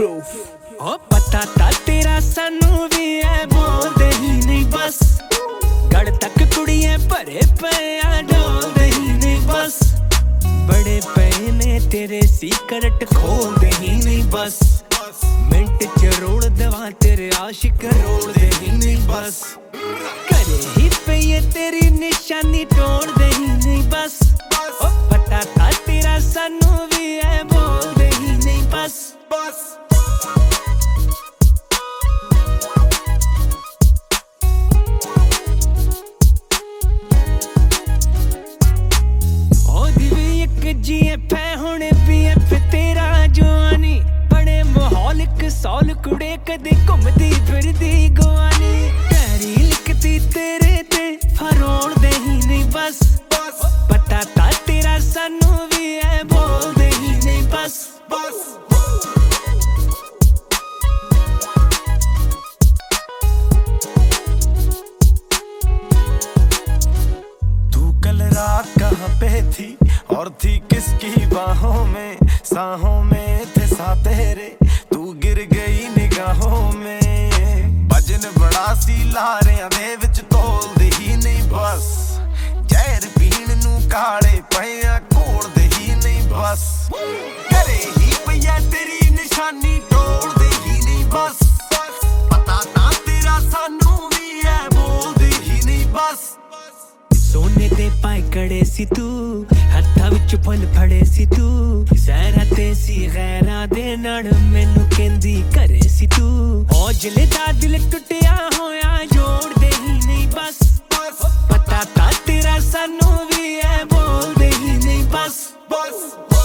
ਓ ਪਤਾ ਤਾਂ ਤੇਰਾ ਸਾਨੂੰ ਵੀ ਐ ਬੋਲਦੇ ਹੀ ਨਹੀਂ ਬਸ। ਗੜ ਤੱਕ ਕੁੜੀਆਂ ਭਰੇ ਪਏ ਡੋਲਦੇ ਹੀ ਨਹੀਂ ਬਸ। ਬੜੇ ਪਏ ਨੇ ਤੇਰੇ ਸੀਕਰਟ ਖੋਲਦੇ ਹੀ ਨਹੀਂ ਬਸ। ਮਿੰਟ ਚ ਰੋੜ ਦਵਾ ਤੇਰੇ ਆਸ਼ਿਕ ਰੋੜਦੇ ਹੀ ਨਹੀਂ ਬਸ। ਕਰੇ ਹੀ ਪਈਏ ਤੇਰੀ ਨਿਸ਼ਾਨੀ ਟੋੜ ਬਸ ਬਸ ਪਤਾ ਤਾਂ ਤੇਰਾ ਸਾਨੂੰ ਵੀ ਐ ਬੋਲਦੇ ਹੀ ਨਹੀਂ ਬਸ ਬਸ तू कल रात कहाँ पे थी और थी किसकी बाहों में साहों में थे सा तेरे तू गिर गई निगाहों में भजन बड़ा ਸੀ ਲਾਰਿਆਂ ਦੇ ਵਿੱਚ ਤੋਲਦੇ ਬਸ। ਘਰੇ ਹੀ ਪਈਆ ਤੇਰੀ ਨਿਸ਼ਾਨੀ ਤੋੜਦੇ ਹੀ ਨਹੀਂ ਬਸ। ਪਤਾ ਨਾ ਤੇਰਾ ਸਾਨੂੰ ਵੀ ਐ ਬੋਲਦੇ ਹੀ ਨਹੀਂ ਬਸ। ਸੋਨੇ ਦੇ ਪਾਈ ਕੜੇ ਸੀ ਤੂੰ, ਹੱਥਾਂ ਵਿੱਚ ਫੁੱਲ ਫੜੇ ਸੀ ਤੂੰ। ਜ਼ਹਿਰਾ ਤੇ ਸੀ ਗੈਰਾਂ ਦੇ ਨਾਲ, ਮੈਨੂੰ ਕਹਿੰਦੀ ਕਰੇ ਸੀ ਤੂੰ। ਔਜਲੇ ਦਾ ਦਿਲ ਟੁੱਟਿਆ ਹੋਇਆ ਜੋੜਦੇ ਹੀ ਨਹੀਂ ਬਸ। ਪਤਾ ਤਾਂ ਤੇਰਾ ਸਾਨੂੰ ਵੀ ਐ ਬੋਲਦੇ ਹੀ ਨਹੀਂ ਬਸ ਬਸ।